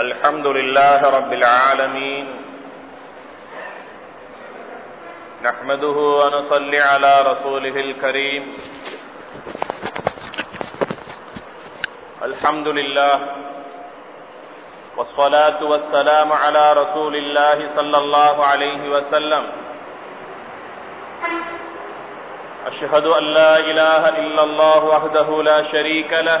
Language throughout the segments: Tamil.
الحمد لله رب العالمين نحمده ونصلي على رسوله الكريم. الحمد لله والصلاة والسلام على رسول الله صلى الله عليه وسلم. أشهد أن لا إله إلا الله وحده لا شريك له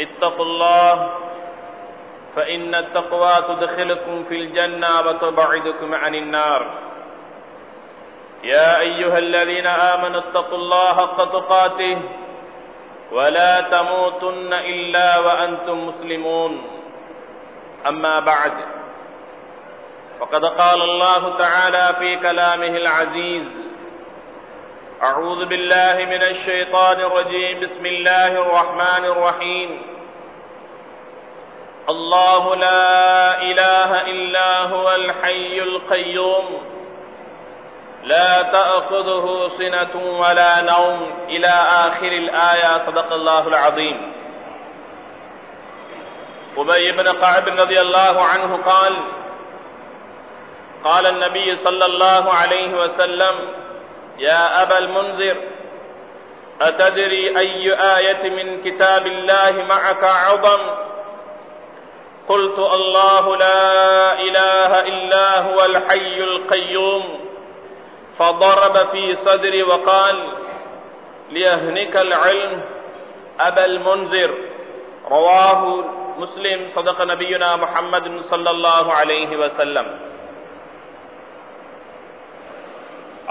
اتقوا الله فإن التقوى تدخلكم في الجنة وتبعدكم عن النار. يا أيها الذين آمنوا اتقوا الله حق تقاته ولا تموتن إلا وأنتم مسلمون. أما بعد فقد قال الله تعالى في كلامه العزيز أعوذ بالله من الشيطان الرجيم. بسم الله الرحمن الرحيم. الله لا إله إلا هو الحي القيوم. لا تأخذه سنة ولا نوم. إلى آخر الآية. صدق الله العظيم. أبي بن قعب رضي الله عنه قال قال النبي صلى الله عليه وسلم يا أبا المنذر أتدري أي آية من كتاب الله معك عظم؟ قلت الله لا إله إلا هو الحي القيوم فضرب في صدري وقال ليهنك العلم أبا المنذر. رواه مسلم صدق نبينا محمد صلى الله عليه وسلم.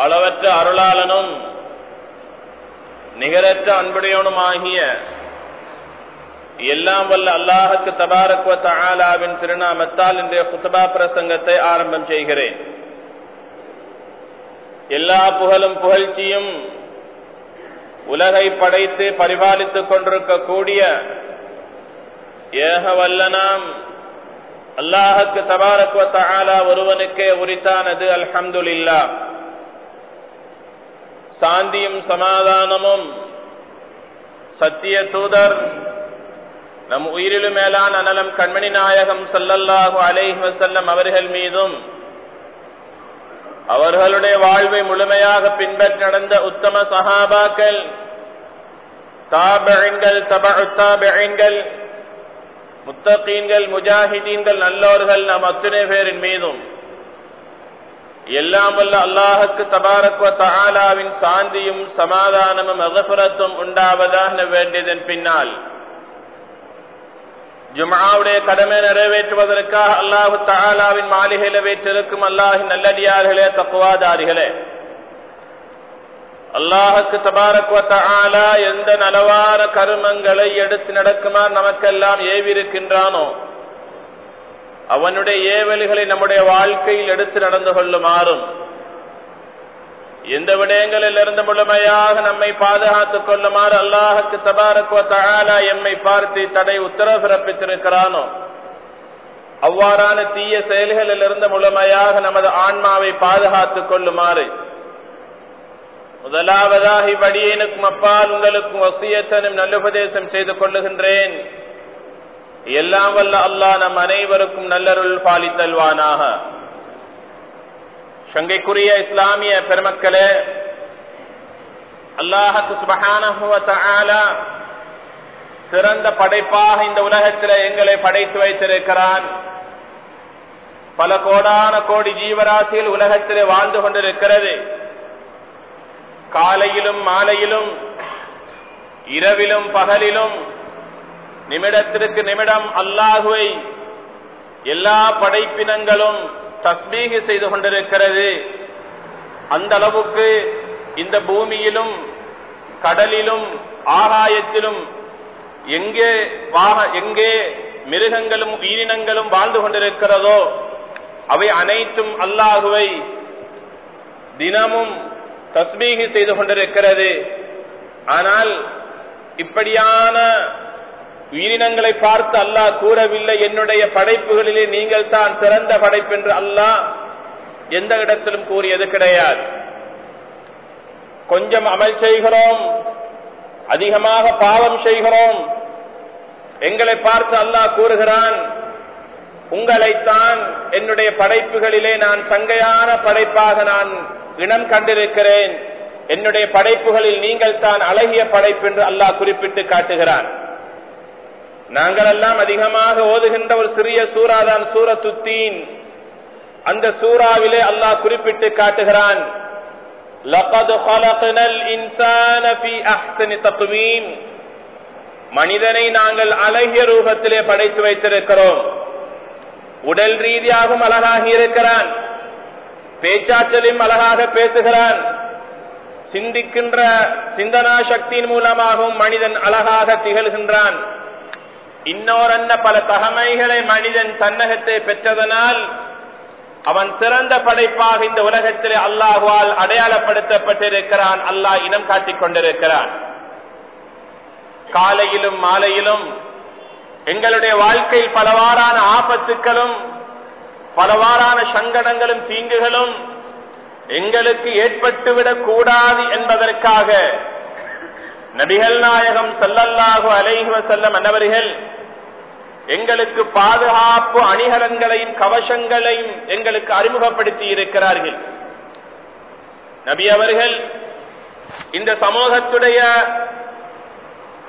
அளவற்ற அருளாளனும் நிகரற்ற அன்புடையவனுமாகிய எல்லாம் வல்ல அல்லாஹுக்கு தபாரக்வ தகாலாவின் திருநாமத்தால் இன்றைய குத்தபா பிரசங்கத்தை ஆரம்பம் செய்கிறேன். எல்லா புகழும் புகழ்ச்சியும் உலகை படைத்து பரிபாலித்துக் கொண்டிருக்கக்கூடிய ஏக வல்லனாம் அல்லாஹுக்கு தபாரக்வ தகாலா ஒருவனுக்கே உரித்தானது அல்ஹம்துல்லா சாந்தியும் சமாதானமும். சத்திய தூதர் நம் உயிரிலும் மேலான அனலம் கண்மணி நாயகம் சல்லல்லாஹு அலைஹி வசல்லம் அவர்கள் மீதும் அவர்களுடைய வாழ்வை முழுமையாக பின்பற்றி நடந்த உத்தம சஹாபாக்கள் தாபெண்கள் தபாபெண்கள் முத்தகீன்கள் முஜாஹிதீன்கள் நல்லோர்கள் நம் அத்தனை பேரின் மீதும். எல்லாம் வல்ல அல்லாஹுக்கு தபாரக்வ தாலாவின் சாந்தியும் சமாதானமும் அகசுரத்தும் உண்டாவதாக வேண்டியதன் பின்னால் ஜுமாவுடைய கடமை நிறைவேற்றுவதற்காக அல்லாஹு தாலாவின் மாளிகையில வைத்திருக்கும் அல்லாஹின் நல்லடியார்களே தப்புவாதாரிகளே அல்லாஹுக்கு தபாரக்வ தாலா எந்த நலவான கருமங்களை எடுத்து நடக்குமாறு நமக்கெல்லாம் ஏவிருக்கின்றானோ அவனுடைய ஏவல்களை நம்முடைய வாழ்க்கையில் எடுத்து நடந்து கொள்ளுமாறும். எந்த விடயங்களில் இருந்து முழுமையாக நம்மை பாதுகாத்துக் கொள்ளுமாறு அல்லாஹுக்கு தபாரக்குவ தகாலா எம்மை பார்த்து தடை உத்தரவு பிறப்பித்திருக்கிறானோ? அவ்வாறான தீய செயல்களில் இருந்து முழுமையாக நமது ஆன்மாவை பாதுகாத்துக் கொள்ளுமாறு. முதலாவதாக இவ்வடியனுக்கும் அப்பால் உங்களுக்கும் வசியத்தனும் நல்லுபதேசம் செய்து கொள்ளுகின்றேன். எல்லாம் வல்ல அல்லா நம் அனைவருக்கும் நல்லருள் பாலித்தல்வானாக. சங்கைக்குரிய இஸ்லாமிய பெருமக்களே அல்லாஹத்து சுபகான சிறந்த படைப்பாக இந்த உலகத்தில் எங்களை படைத்து வைத்திருக்கிறான். பல கோடான கோடி ஜீவராசியில் உலகத்திலே வாழ்ந்து கொண்டிருக்கிறது. காலையிலும் மாலையிலும் இரவிலும் பகலிலும் நிமிடத்திற்கு நிமிடம் அல்லாஹுவை எல்லா படைப்பினங்களும் தஸ்மீக செய்து கொண்டிருக்கிறது. அந்த அளவுக்கு இந்த பூமியிலும் கடலிலும் ஆகாயத்திலும் எங்கே எங்கே மிருகங்களும் உயிரினங்களும் வாழ்ந்து கொண்டிருக்கிறதோ அவை அனைத்தும் அல்லாஹுவை தினமும் தஸ்மீகி செய்து கொண்டிருக்கிறது. ஆனால் இப்படியான உயிரினங்களை பார்த்து அல்லாஹ் கூறவில்லை என்னுடைய படைப்புகளிலே நீங்கள் தான் சிறந்த படைப்பு என்று அல்லாஹ் எந்த இடத்திலும் கூறியது கிடையாது. கொஞ்சம் அமல் செய்கிறோம் அதிகமாக பாவம் செய்கிறோம். எங்களை பார்த்து அல்லாஹ் கூறுகிறான் உங்களைத்தான் என்னுடைய படைப்புகளிலே நான் சங்கையான படைப்பாக நான் இனம் கண்டிருக்கிறேன். என்னுடைய படைப்புகளில் நீங்கள் தான் அழகிய படைப்பு என்று அல்லாஹ் குறிப்பிட்டு காட்டுகிறான். நாங்கள் எல்லாம் அதிகமாக ஓதுகின்ற ஒரு சிறிய சூறா தான் சூரத்துத்தீன். அந்த சூறாவிலே அல்லாஹ் குறிப்பிட்டு காட்டுகிறான். மனிதனை நாங்கள் அழகிய ரூபத்திலே படைத்து வைத்திருக்கிறோம் உடல் ரீதியாகவும் அழகாகி இருக்கிறான் பேச்சாற்றலையும் அழகாக பேசுகிறான் சிந்திக்கின்ற சிந்தனா சக்தியின் மூலமாகவும் மனிதன் அழகாக திகழ்கின்றான் இன்னோரன்ன பல தகமைகளை மனிதன் தன்னகத்தை பெற்றதனால் அவன் சிறந்த படைப்பாக இந்த உலகத்திலே அல்லாஹுவால் அடையாளப்படுத்தப்பட்டிருக்கிறான். அல்லாஹ் இனம் காட்டிக் கொண்டிருக்கிறான். காலையிலும் மாலையிலும் எங்களுடைய வாழ்க்கையில் பலவாறான ஆபத்துக்களும் பலவாறான சங்கடங்களும் தீங்குகளும் எங்களுக்கு ஏற்பட்டுவிடக் கூடாது என்பதற்காக நபிகள் நாயகம் சல்லல்லாஹு அலைஹி செல்லம் அன்னவர்கள் எங்களுக்கு பாதுகாப்பு அணிகலன்களையும் கவசங்களையும் எங்களுக்கு அறிமுகப்படுத்தி இருக்கிறார்கள். நபி அவர்கள் இந்த சமூகத்துடைய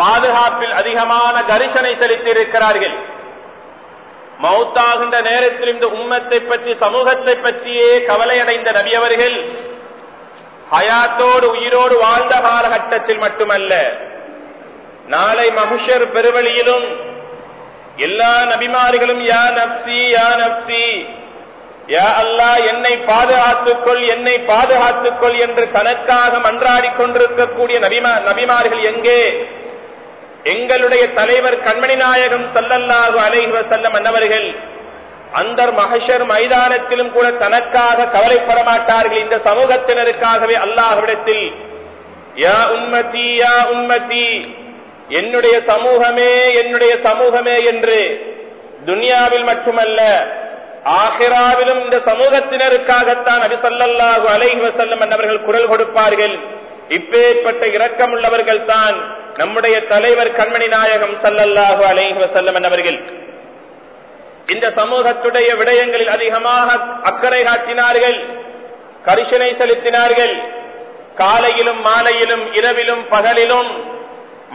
பாதுகாப்பில் அதிகமான கரிசனை செலுத்தி இருக்கிறார்கள் மௌத்தாகின்ற நேரத்தில் இந்த உம்மத்தை பற்றி சமூகத்தை பற்றியே கவலையடைந்த நபி அவர்கள் ஹயாத்தோடு உயிரோடு வாழ்ந்த காலகட்டத்தில் மட்டுமல்ல நாளை மகுஷர் பெருவழியிலும் எல்லா நபிமார்களும் யா நப்சி யா நப்சி யா அல்லா என்னை பாதுகாத்துக்கொள் என்னை பாதுகாத்துக்கொள் என்று தனக்காக மன்றாடி கொண்டிருக்கக்கூடிய நபிமா நபிமார்கள் எங்கே? எங்களுடைய தலைவர் கண்மணி நாயகம் சல்லல்லாஹு அலைஹி வசல்லம் அன்னவர்கள் அந்த மகஷர் மைதானத்திலும் கூட தனக்காக கவலைப்பட மாட்டார்கள். இந்த சமூகத்தினருக்காகவே அல்லாஹ்விடத்தில் யா உம்மதி யா உம்மதி என்னுடைய சமூகமே என்னுடைய சமூகமே என்று துனியாவில் மட்டுமல்ல ஆஹிராவிலும் இந்த சமூகத்தினருக்காகத்தான் அபிசல்லாஹு அலைஹி வசல்லம் என்றவர்கள் குரல் கொடுப்பார்கள். இப்பேற்பட்ட இரக்கம் உள்ளவர்கள் தான் நம்முடைய தலைவர் கண்மணி நாயகம் சல்லல்லாஹு அலைஹி வசல்லம் என்றவர்கள் இந்த சமூகத்துடைய விடயங்களில் அதிகமாக அக்கறை காட்டினார்கள் கரிசனை செலுத்தினார்கள். காலையிலும் மாலையிலும் இரவிலும் பகலிலும்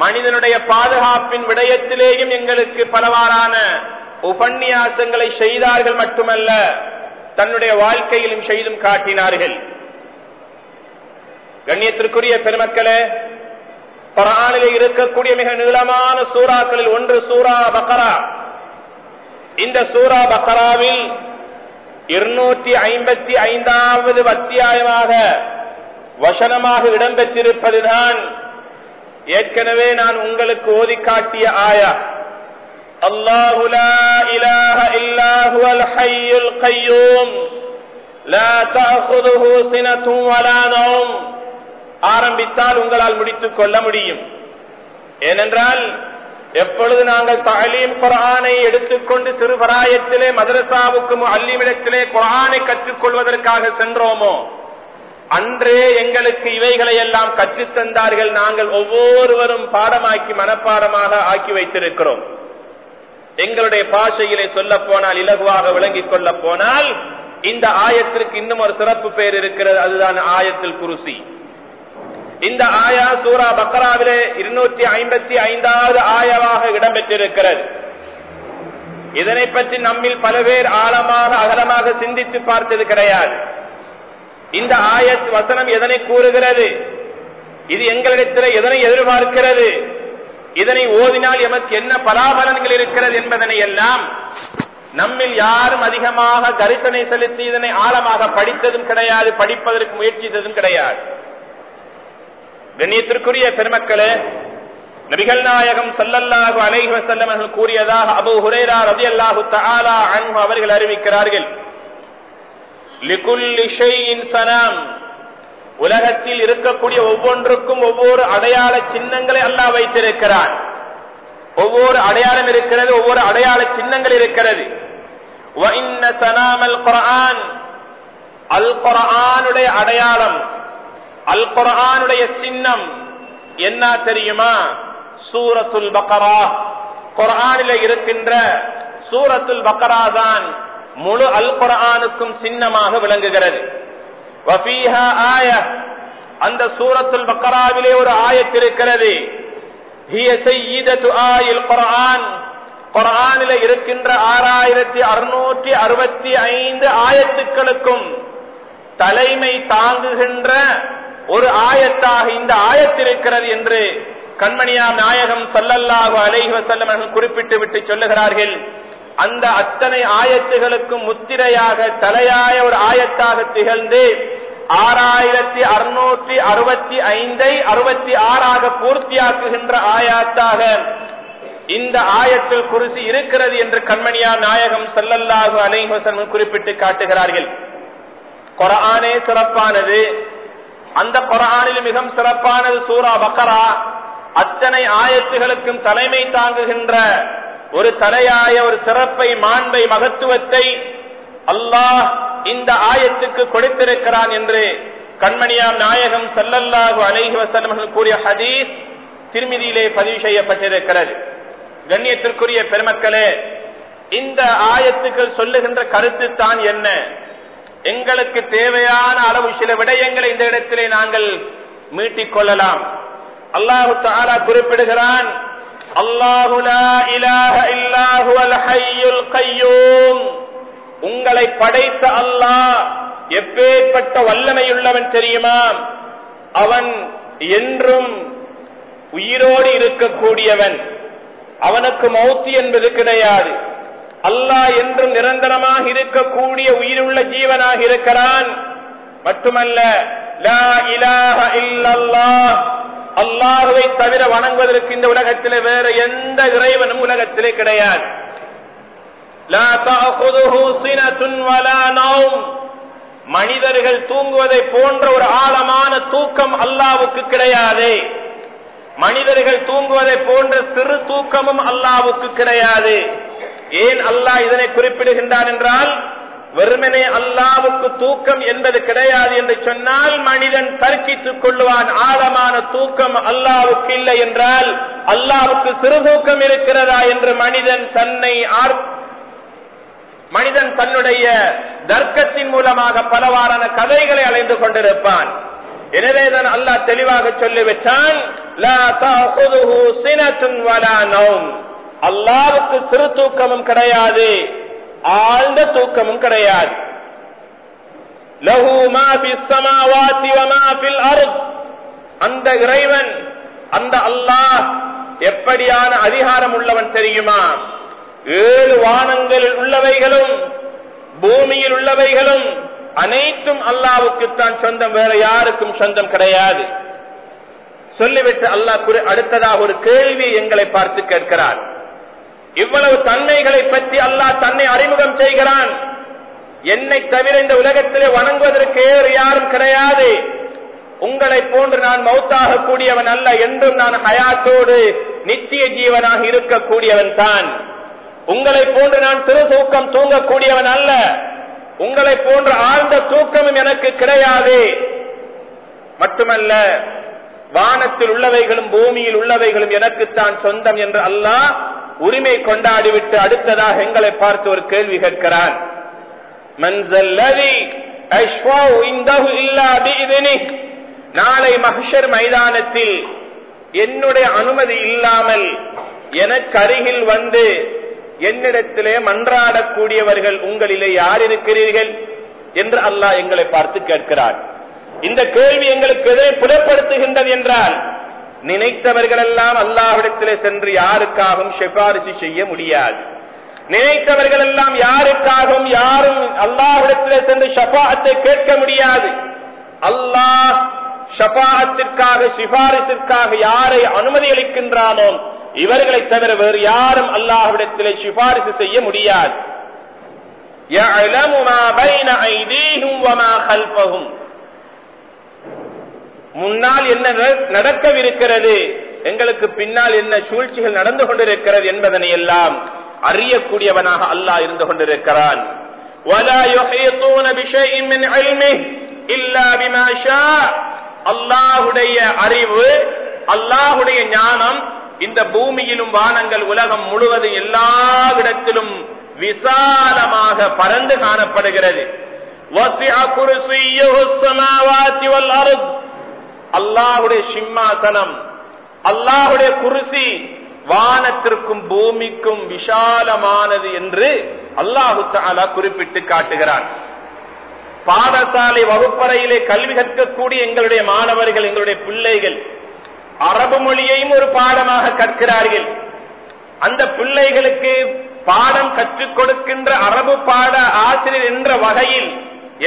மனிதனுடைய பாதுகாப்பின் விடயத்திலேயும் எங்களுக்கு பலவாறான உபன்யாசங்களை செய்தார்கள் மட்டுமல்ல தன்னுடைய வாழ்க்கையிலும் செய்தும் காட்டினார்கள். கண்ணியத்திற்குரிய பெருமக்களே பரானிலே இருக்கக்கூடிய மிக நீளமான சூறாக்களில் ஒன்று சூரா பக்கரா இந்த சூரா பக்கராவில் இருநூற்றி ஐம்பத்தி ஐந்தாவது அத்தியாயமாக வசனமாக இடம்பெற்றிருப்பதுதான் ஏற்கனவே நான் உங்களுக்கு ஓதி காட்டிய ஆயா. அல்லாஹு லா இலாஹ இல்லாஹுல் ஹய்யுல் கய்யூம் லா தஅகுதுஹு சினத்தும் வலா ஆரம்பித்தால் உங்களால் முடித்துக் கொள்ள முடியும். ஏனென்றால் எப்பொழுது நாங்கள் தலீம் குரானை எடுத்துக்கொண்டு சிறுபராயத்திலே மதரசாவுக்கு அல்லிமிடத்திலே குரானை கற்றுக்கொள்வதற்காக சென்றோமோ அன்றே எங்களுக்கு இவைகளை எல்லாம் கற்றுத்தந்தார்கள். நாங்கள் ஒவ்வொருவரும் பாடமாக்கி மனப்பாடமாக ஆக்கி வைத்திருக்கிறோம். எங்களுடைய பாஷையிலே சொல்ல போனால் இலகுவாக விளங்கிக் கொள்ள போனால் இந்த ஆயத்திற்கு இன்னும் ஒரு சிறப்பு பெயர் இருக்கிறது. அதுதான் ஆயத்தில் குருசி. இந்த ஆயா சூரா பக்ராவிலே இருநூற்றி ஐம்பத்தி ஐந்தாவது ஆயவாக இடம்பெற்றிருக்கிறது. இதனை பற்றி நம்மில் பல பேர் ஆழமாக அகலமாக சிந்தித்து பார்த்தது கிடையாது. இந்த ஆயத் வசனம் எதனை கூறுகிறது? இது எங்களிடத்தில் எதனை எதிர்பார்க்கிறது? இதனை ஓதினால் எமக்கு என்ன பலாபலன்கள் இருக்கிறது என்பதனை எல்லாம் நம்மில் யாரும் அதிகமாக கரிசனை செலுத்தி இதனை ஆழமாக படித்ததும் கிடையாது படிப்பதற்கு முயற்சித்ததும் கிடையாது. கண்ணியத்திற்குரிய பெருமக்களே நபிகள் நாயகம் சல்லல்லாஹு அலைஹி வஸல்லம் அவர்கள் கூறியதாக அபூ ஹுரைரா ரலியல்லாஹு தஆலா அவர்கள் அறிவிக்கிறார்கள். உலகத்தில் இருக்கக்கூடிய ஒவ்வொன்றுக்கும் ஒவ்வொரு அடையாள சின்னங்களை அல்லா வைத்திருக்கிறான். ஒவ்வொரு அடையாளம் இருக்கிறது ஒவ்வொரு அடையாள சின்னங்கள் இருக்கிறது. அல் குரானுடைய அடையாளம் அல் குரானுடைய சின்னம் என்ன தெரியுமா? சூரத்துல் பக்கரா குரானில இருக்கின்ற சூரத்துல் பக்கரா தான் முழு அல் குரானுக்கும் சின்னமாக விளங்குகிறது. ஆய அந்த சூரத்துல் பக்கராவிலே ஒரு ஆயத் இருக்கிறது. ஹிய இருக்கின்ற ஆறாயிரத்தி அறுநூற்றி அறுபத்தி ஐந்து ஆயத்துக்களுக்கும் தலைமை தாங்குகின்ற ஒரு ஆயத்தாக இந்த ஆயத்திருக்கிறது என்று கண்மணியா நாயகம் சல்லல்லாஹு அலைஹி வஸல்லம் குறிப்பிட்டு விட்டு சொல்லுகிறார்கள். அந்த அத்தனை ஆயத்துகளுக்கும் முத்திரையாக தலையாய ஒரு ஆயத்தாக திகழ்ந்து ஆறாயிரத்தி அறுநூற்றி அறுபத்தி ஐந்தை அறுபத்தி ஆறாக பூர்த்தியாக்குகின்ற ஆயாத்தாக இந்த ஆயத்தில் குறித்து இருக்கிறது என்று கண்மணியா நாயகம் சல்லல்லாஹு அலைஹி குறிப்பிட்டு காட்டுகிறார்கள். கொரானே சிறப்பானது. அந்த கொரானில் மிகவும் சிறப்பானது சூரா பக்கரா. அத்தனை ஆயத்துகளுக்கும் தலைமை தாங்குகின்ற ஒரு தலையாய ஒரு சிறப்பை மாண்பை மகத்துவத்தை அல்லாஹ் இந்த ஆயத்துக்கு கொடுத்திருக்கிறான் என்று கண்மணியாம் நாயகம் சல்லல்லாஹு அலைஹி வஸல்லம் கூறிய ஹதீஸ் திருமதியிலே பதிவு செய்யப்பட்டிருக்கிறது. கண்ணியத்திற்குரிய பெருமக்களே இந்த ஆயத்துக்கள் சொல்லுகின்ற கருத்து தான் என்ன? எங்களுக்கு தேவையான அளவு சில விடயங்களை இந்த இடத்திலே நாங்கள் மீட்டிக் கொள்ளலாம். அல்லாஹு குறிப்பிடுகிறான் அல்லாஹு லா இலாஹ உங்களை படைத்த அல்லாஹ் எப்பேற்பட்ட வல்லமையுள்ளவன் தெரியுமா? அவன் என்றும் உயிரோடு இருக்கக்கூடியவன். அவனுக்கு மௌத்தி என்பது கிடையாது. அல்லாஹ் என்றும் நிரந்தரமாக இருக்கக்கூடிய உயிருள்ள ஜீவனாக இருக்கிறான். மட்டுமல்ல லா இலாஹ இல்லல்லாஹ் அல்லாஹுவை தவிர வணங்குவதற்கு இந்த உலகத்திலே வேற எந்த இறைவனும் உலகத்திலே கிடையாது. மனிதர்கள் தூங்குவதை போன்ற ஒரு ஆழமான தூக்கம் அல்லாவுக்கு கிடையாது. மனிதர்கள் தூங்குவதை போன்ற சிறு தூக்கமும் அல்லாவுக்கு கிடையாது. ஏன் அல்லாஹ் இதனை குறிப்பிடுகின்றான் என்றால் வெறுமனே அல்லாவுக்கு தூக்கம் என்பது கிடையாது என்று சொன்னால் மனிதன் தர்க்கித்துக் கொள்ளுவான். ஆழமான தூக்கம் அல்லாவுக்கு இல்லை என்றால் அல்லாவுக்கு சிறு தூக்கம் இருக்கிறதா என்று மனிதன் தன்னை மனிதன் தன்னுடைய தர்க்கத்தின் மூலமாக பலவாறான கதைகளை அலைந்து கொண்டிருப்பான். எனவேதான் அல்லாஹ் தெளிவாக சொல்லிவிட்டான் அல்லாவுக்கு சிறு தூக்கமும் கிடையாது. ஆழ்ந்த தூக்கமும் கிடையாது. அந்த இறைவன் அந்த அல்லாஹ் எப்படியான அதிகாரம் உள்ளவன் தெரியுமா? ஏழு வானங்களில் உள்ளவைகளும் பூமியில் உள்ளவைகளும் அனைத்தும் அல்லாவுக்குத்தான் சொந்தம் வேற யாருக்கும் சொந்தம் கிடையாது. சொல்லிவிட்டு அல்லாஹ் அடுத்ததாக ஒரு கேள்வி எங்களை பார்த்து கேட்கிறார். எவ்வளவு தன்மைகளை பற்றி அல்லாஹ் தன்னை அறிமுகம் செய்கிறான். என்னை தவிர இந்த உலகத்திலே வணங்குவதற்கு வேறு யாரும் கிடையாது. உங்களை போன்று நான் மௌத்தாக கூடியவன் அல்ல என்றும் நான் ஹயாத்தோடு நித்திய ஜீவனாக இருக்கக்கூடியவன் தான். உங்களை போன்று நான் சிறு தூக்கம் தூங்கக்கூடியவன் அல்ல. உங்களை போன்ற ஆழ்ந்த தூக்கமும் எனக்கு கிடையாது. மட்டுமல்ல வானத்தில் உள்ளவைகளும் பூமியில் உள்ளவைகளும் எனக்குத்தான் சொந்தம் என்று அல்லாஹ் உரிமை கொண்டாடிவிட்டு அடுத்ததாக எங்களை பார்த்து ஒரு கேள்வி கேட்கிறான். நாளை மஹர் மைதானத்தில் என்னுடைய அனுமதி இல்லாமல் எனக்கு அருகில் வந்து என்னிடத்திலே மன்றாடக்கூடியவர்கள் உங்களிலே யார் இருக்கிறீர்கள் என்று அல்லாஹ் எங்களை பார்த்து கேட்கிறார் இந்த கேள்வி எங்களுக்கு எதை புலப்படுத்துகின்றது என்றால் நினைத்தவர்கள் எல்லாம் அல்லாஹிடத்திலே சென்று யாருக்காகவும் சிபாரிசு செய்ய முடியாது. நினைத்தவர்கள் எல்லாம் யாருக்காகவும் யாரும் அல்லாஹிடத்திலே சென்று ஷபாகத்தை கேட்க முடியாது. அல்லாஹ் ஷபாத்திற்காக சிபாரிசிற்காக யாரை அனுமதி அளிக்கின்றானோ இவர்களை தவிர வேறு யாரும் அல்லாஹ்விடத்திலே சிபாரிசு செய்ய முடியாது. முன்னால் என்ன நடக்கவிருக்கிறது? எங்களுக்கு பின்னால் என்ன சூழ்ச்சிகள் நடந்து கொண்டிருக்கிறது என்பதனை எல்லாம் அறியக்கூடியவனாக அல்லாஹ் இருந்து கொண்டிருக்கிறான். அல்லாஹுடைய அறிவு அல்லாஹுடைய ஞானம் இந்த பூமியிலும் வானங்கள் உலகம் முழுவதும் எல்லா இடத்திலும் விசாலமாக பறந்து காணப்படுகிறது. அல்லாஹுடைய சிம்மாசனம் அல்லாஹுடைய குருசி வானத்திற்கும் பூமிக்கும் விஷாலமானது என்று அல்லாஹு தாலா குறிப்பிட்டு காட்டுகிறான் பாடசாலை வகுப்பறையிலே கல்வி கற்கக்கூடிய எங்களுடைய மாணவர்கள் எங்களுடைய பிள்ளைகள் அரபு மொழியையும் ஒரு பாடமாக கற்கிறார்கள். அந்த பிள்ளைகளுக்கு பாடம் கற்றுக் கொடுக்கின்ற அரபு பாட ஆசிரியர் என்ற வகையில்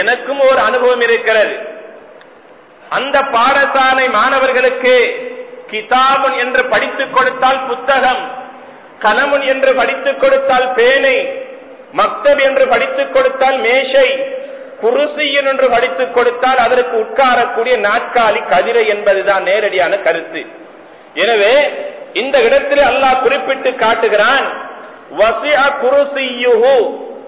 எனக்கும் ஒரு அனுபவம் இருக்கிறது. அந்த பாடசாலை மாணவர்களுக்கு கிதாபுன் என்று படித்துக் கொடுத்தால் புத்தகம் கலமுன் என்று படித்துக் கொடுத்தால் பேனை மக்தப் என்று படித்துக் கொடுத்தால் மேஷை குருசியன் என்று படித்துக் கொடுத்தால் அதற்கு உட்காரக்கூடிய நாற்காலி கதிரை என்பதுதான் நேரடியான கருத்து. எனவே இந்த இடத்தில் அல்லாஹ் குறிப்பிட்டு காட்டுகிறான் குருசியுஹு.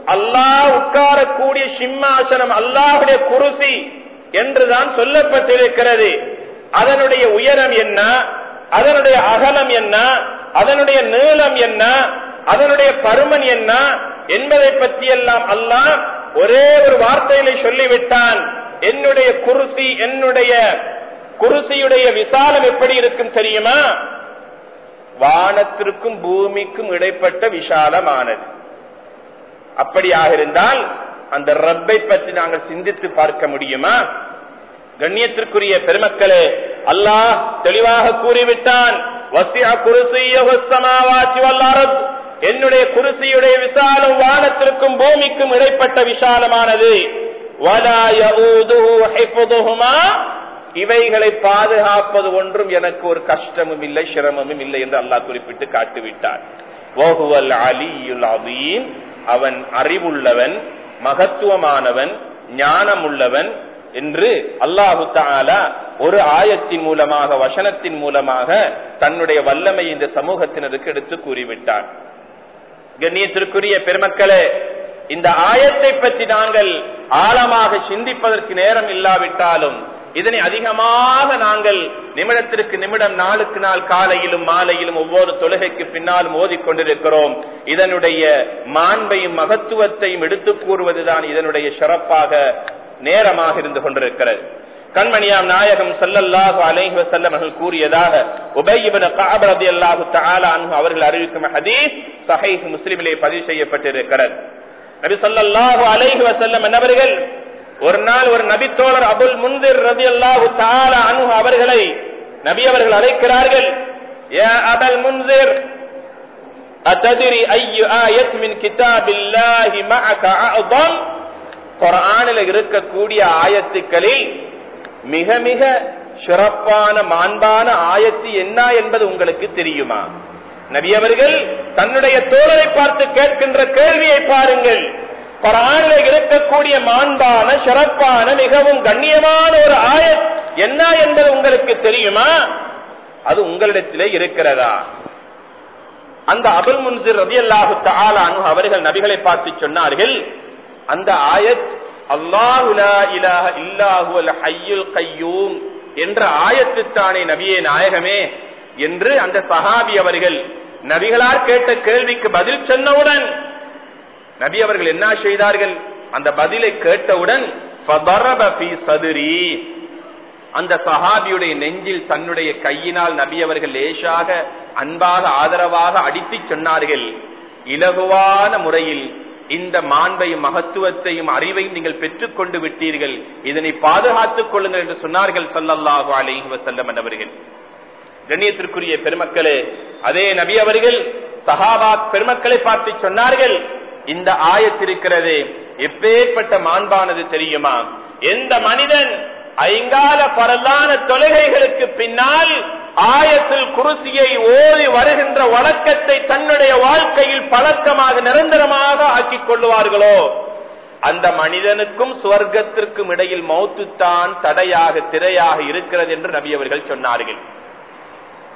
அல்லாஹ் உட்காரக்கூடிய சிம்மாசனம் அல்லாஹுடைய குருசி என்றுதான் சொல்லப்பட்டிருக்கிறது. அதனுடைய உயரம் என்ன? அதனுடைய அகலம் என்ன? அதனுடைய நீளம் என்ன? அதனுடைய பருமன் என்ன? என்பதை பற்றியெல்லாம் அல்லாஹ் ஒரே ஒரு வார்த்தையில சொல்லிவிட்டான். என்னுடைய குருசி என்னுடைய குருசியுடைய விசாலம் எப்படி இருக்கும் தெரியுமா? வானத்திற்கும் பூமிக்கும் இடைப்பட்ட விசாலமானது. அப்படியாக இருந்தால் அந்த ரப்பை பற்றி நாங்கள் சிந்தித்து பார்க்க முடியுமா? கண்ணியத்திற்குரிய பெருமக்களே அல்லாஹ் தெளிவாக கூறிவிட்டான் என்னுடைய குருசியுடைய விசாலம் வானத்திற்கும் பூமிக்கும் இடைப்பட்ட விசாலமானது. இவைகளை பாதுகாப்பது ஒன்றும் எனக்கு ஒரு கஷ்டமும் இல்லை சிரமமும் இல்லை என்று அல்லாஹ் குறிப்பிட்டு காட்டுவிட்டான். அவன் அறிவுள்ளவன் மகத்துவமானவன் ஞானமுள்ளவன் என்று அல்லாஹு தாலா ஒரு ஆயத்தின் மூலமாக வசனத்தின் மூலமாக தன்னுடைய வல்லமை இந்த சமூகத்தினருக்கு எடுத்து கூறிவிட்டான். கண்ணியத்திற்குரிய பெருமக்களே இந்த ஆயத்தை பற்றி நாங்கள் ஆழமாக சிந்திப்பதற்கு நேரம் இல்லாவிட்டாலும் இதனை அதிகமாக நாங்கள் நிமிடத்திற்கு நிமிடம் நாளுக்கு நாள் காலையிலும் மாலையிலும் ஒவ்வொரு தொழுகைக்கு பின்னாலும் ஓதிக்கொண்டிருக்கிறோம் இதனுடைய மாண்பையும் மகத்துவத்தையும் எடுத்துக் கூறுவதுதான் இதனுடைய சிறப்பாக நேரமாக இருந்து கொண்டிருக்கிறது. கண்மணியாம் நாயகம் சல்லல்லாஹு அலைஹி வஸல்லம் அவர்கள் கூறியதாக உபய் இப்னு கஅப் ரலியல்லாஹு அவர்கள் அறிவிக்கும் ஹதீஸ் சஹை முஸ்லிமிலே பதிவு செய்யப்பட்டிருக்கிறது. நபி ஸல்லல்லாஹு அலைஹி வசல்லம் என்னவர்கள் ஒரு நாள் ஒரு நபித்தோழர் அபுல் முந்திர் ரலியல்லாஹு தாலா அனு அவர்களை நபி அவர்கள் அழைக்கிறார்கள். ஏ அபல் முன்திர் அத்ததிரி ஐயு ஆயத் மின் கிதாபில்லாஹி மஅக அஅதம்? குர்ஆனில் இருக்கக்கூடிய ஆயத்துக்களில் மிக மிக சிறப்பான மாண்பான ஆயத்து என்ன என்பது உங்களுக்கு தெரியுமா? நபி அவர்கள் தன்னுடைய தோழரை பார்த்து கேட்கின்ற கேள்வியை பாருங்கள். குரானில் இருக்கக்கூடிய மாண்பான சிறப்பான மிகவும் கண்ணியமான ஒரு ஆயத் என்ன என்பது உங்களுக்கு தெரியுமா? அது உங்களிடத்திலே இருக்கிறதா? அந்த அபுல் முன்சிர் ரதி அல்லாஹு தாலானு அவர்கள் நபிகளை பார்த்து சொன்னார்கள் அந்த ஆயத் அல்லாஹுலா இலாஹ இல்லாஹுவல் ஹய்யுல் கையூம் என்ற ஆயத்துத்தானே நபியே நாயகமே என்று அந்த சஹாபி அவர்கள் நபிகளார் கேட்ட கேள்விக்கு பதில் சொன்னவுடன் நபி அவர்கள் என்ன செய்தார்கள்? அந்த பதிலை கேட்டவுடன் அந்த சஹாபியுடைய நெஞ்சில் தன்னுடைய கையினால் நபி அவர்கள் லேசாக அன்பாக ஆதரவாக அடித்து சொன்னார்கள். இலகுவான முறையில் இந்த மாண்பையும் மகத்துவத்தையும் அறிவையும் நீங்கள் பெற்றுக் கொண்டு விட்டீர்கள். இதனை பாதுகாத்துக் கொள்ளுங்கள் என்று சொன்னார்கள் சல்லல்லாஹு அலிஹி வசல்லம் அவர்கள். கண்ணியத்திற்குரிய பெருமக்களே அதே நபி அவர்கள் சஹாபா பெருமக்களை பார்த்து சொன்னார்கள். இந்த ஆயத்திருக்கிறது எப்பேற்பட்ட மாண்பானது தெரியுமா? எந்த மனிதன் ஐங்கால பரலான தொழுகைகளுக்கு பின்னால் ஆயத்தில் குருசியை ஓடி வருகின்ற வழக்கத்தை தன்னுடைய வாழ்க்கையில் பழக்கமாக நிரந்தரமாக ஆக்கிக் கொள்ளுவார்களோ? அந்த மனிதனுக்கும் சுவர்க்கத்திற்கும் இடையில் மௌத்துத்தான் தடையாக திரையாக இருக்கிறது என்று நபி அவர்கள் சொன்னார்கள்.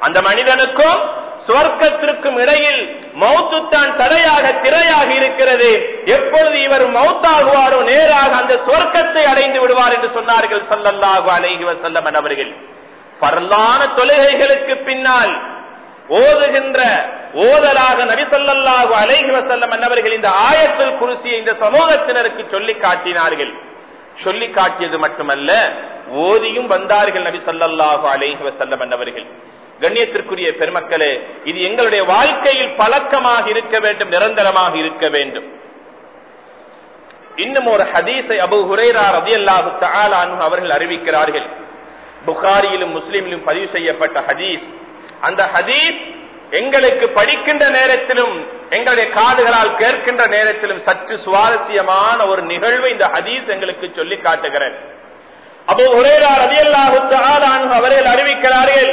அந்த மனிதனுக்கும் சுவர்க்கத்திற்கும் இடையில் மௌத்து தான் தடையாக திரையாக இருக்கிறது. எப்பொழுது இவர் மௌத்தாகுவாரோ நேராக அந்த சுவர்க்கத்தை அடைந்து விடுவார் என்று சொன்னார்கள் சல்லல்லாஹு அலைஹி செல்லமன் அவர்கள். பரலான தொழுகைகளுக்கு பின்னால் ஓதுகின்ற ஓதலாக நபிசல்லாஹு அலைஹி வசல்லம் அன்னவர்கள் இந்த ஆயத்தில் குருசியை இந்த சமூகத்தினருக்கு சொல்லி காட்டினார்கள். சொல்லி காட்டியது மட்டுமல்ல ஓதியும் வந்தார்கள் நபி சல்லாஹு அலைஹி வசல்லம் அன்னவர்கள் கண்ணியத்திற்குரிய பெருமக்களே இது எங்களுடைய வாழ்க்கையில் பழக்கமாக இருக்க வேண்டும் நிரந்தரமாக இருக்க வேண்டும். இன்னும் ஒரு ஹதீஸை அபு ஹுரேரா ரதி அல்லாஹு அவர்கள் அறிவிக்கிறார்கள். புகாரியிலும் முஸ்லீமிலும் பதிவு செய்யப்பட்ட ஹதீஸ். அந்த ஹதீஸ் எங்களுக்கு படிக்கின்ற நேரத்திலும் எங்களுடைய காதுகளால் கேட்கின்ற நேரத்திலும் சற்று சுவாரஸ்யமான ஒரு நிகழ்வு இந்த ஹதீஸ் எங்களுக்கு சொல்லி காட்டுகிறேன் அபு ஹுரேரா ரதி அல்லாஹு அவர்கள் அறிவிக்கிறார்கள்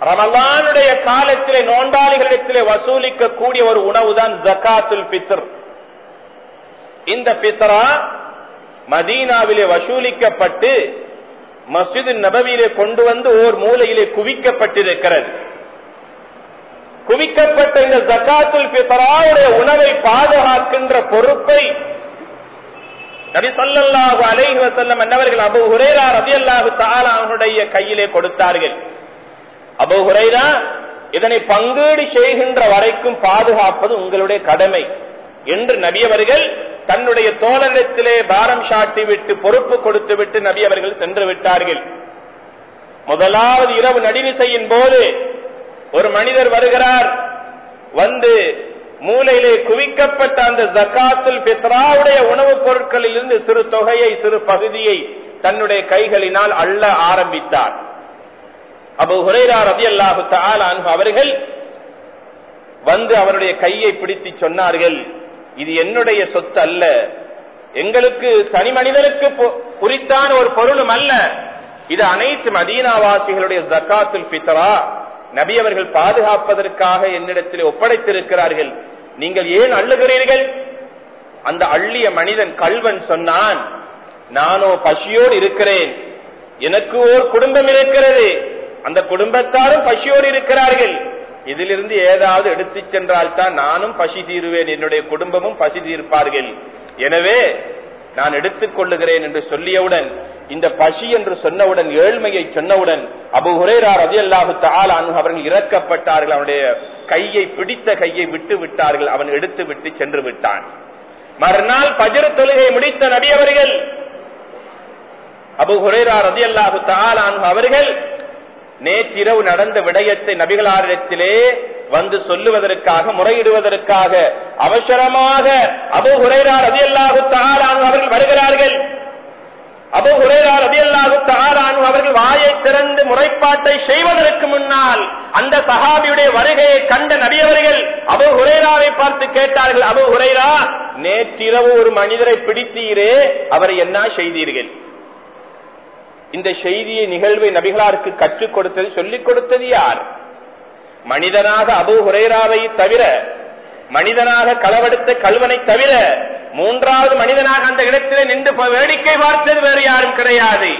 ரமலானுடைய காலத்திலே நோண்டாளிகளிடத்திலே வசூலிக்க கூடிய ஒரு உணவு தான் ஜக்காத்துல் பித்தர் இந்த பித்தரா மதீனாவிலே வசூலிக்கப்பட்டு மஸ்ஜிது நபவியிலே கொண்டு வந்து ஓர் மூலையிலே குவிக்கப்பட்டிருக்கிறது. குவிக்கப்பட்ட இந்த ஜக்காத்துல் பித்தராவுடைய உணவை பாதுகாக்கின்ற பொறுப்பை நபி சொல்லல்லாஹு அலைஹி என்னவர்கள் அபு ஹுரேரா ரலியல்லாஹு தஆலா அவருடைய கையிலே கொடுத்தார்கள். அபு ஹுரைரா இதனை பங்கீடு செய்கின்ற வரைக்கும் பாதுகாப்பது உங்களுடைய கடமை என்று நபியவர்கள் தன்னுடைய தோழனத்திலே பாரம் சாட்டி விட்டு பொறுப்பு கொடுத்து விட்டு நபியவர்கள் சென்று விட்டார்கள். முதலாவது இரவு நடிவிசையின் போது ஒரு மனிதர் வருகிறார். வந்து மூலையிலே குவிக்கப்பட்ட அந்த ஜக்காத்துல் பித்ராவுடைய உணவுப் பொருட்களில் இருந்து சிறு தொகையை சிறு பகுதியை தன்னுடைய கைகளினால் அள்ள ஆரம்பித்தார். அபு ஹுரைரா ரதி அல்லாஹு அவர்கள் வந்து அவருடைய கையை பிடித்து சொன்னார்கள் இது என்னுடைய சொத்து அல்ல. எங்களுக்கு தனி மனிதனுக்கு குறித்தான ஒரு பொருளும் அல்ல. இது அனைத்து மதீனாவாசிகளுடைய ஜக்காத்துல் பித்தரா நபி அவர்கள் பாதுகாப்பதற்காக என்னிடத்தில் ஒப்படைத்திருக்கிறார்கள். நீங்கள் ஏன் அள்ளுகிறீர்கள்? அந்த அள்ளிய மனிதன் கல்வன் சொன்னான் நானோ பசியோடு இருக்கிறேன். எனக்கு ஓர் குடும்பம் இருக்கிறது. அந்த குடும்பத்தாரும் பசியோடு இருக்கிறார்கள். இதிலிருந்து ஏதாவது எடுத்து சென்றால் தான் நானும் பசி தீருவேன் என்னுடைய குடும்பமும் பசி தீர்ப்பார்கள். எனவே நான் எடுத்துக் கொள்ளுகிறேன் என்று சொல்லியவுடன் இந்த பசி என்று சொன்னவுடன் ஏழ்மையை சொன்னவுடன் அபு ஹுரேரா ரதி அல்லாஹு அவர்கள் இறக்கப்பட்டார்கள். அவனுடைய கையை பிடித்த கையை விட்டு விட்டார்கள். அவன் எடுத்து விட்டு சென்று விட்டான். மறுநாள் பஜிர தொழுகை முடித்த நபி அவர்கள் அபு ஹுரேரா ரதி அல்லாஹு அவர்கள் நேற்றிரவு நடந்த விடயத்தை நபிகளாரிடத்திலே வந்து சொல்லுவதற்காக முறையிடுவதற்காக அவசரமாக அபு ஹுரேரா ரதி அல்லாஹு அவர்கள் வருகிறார்கள். அபு ஹுரேரா ரதி அல்லாஹு அவர்கள் வாயை திறந்து முறைப்பாட்டை செய்வதற்கு முன்னால் அந்த சஹாபியுடைய வருகையை கண்ட நபியவர்கள் அபு ஹுரேராவை பார்த்து கேட்டார்கள் அபு ஹுரேரா நேற்றிரவு ஒரு மனிதரை பிடித்தீரே அவரை என்ன செய்தீர்கள்? இந்த செய்தியை நிகழ்வை நபிகளாருக்கு கற்றுக் கொடுத்தது சொல்லிக் கொடுத்தது யார்? மனிதனாக அபு ஹுரேராவை தவிர மனிதனாக களவெடுத்த கல்வனை தவிர மூன்றாவது மனிதனாக அந்த இடத்திலே நின்று வேடிக்கை பார்த்தது வேறு யாரும் கிடையாது.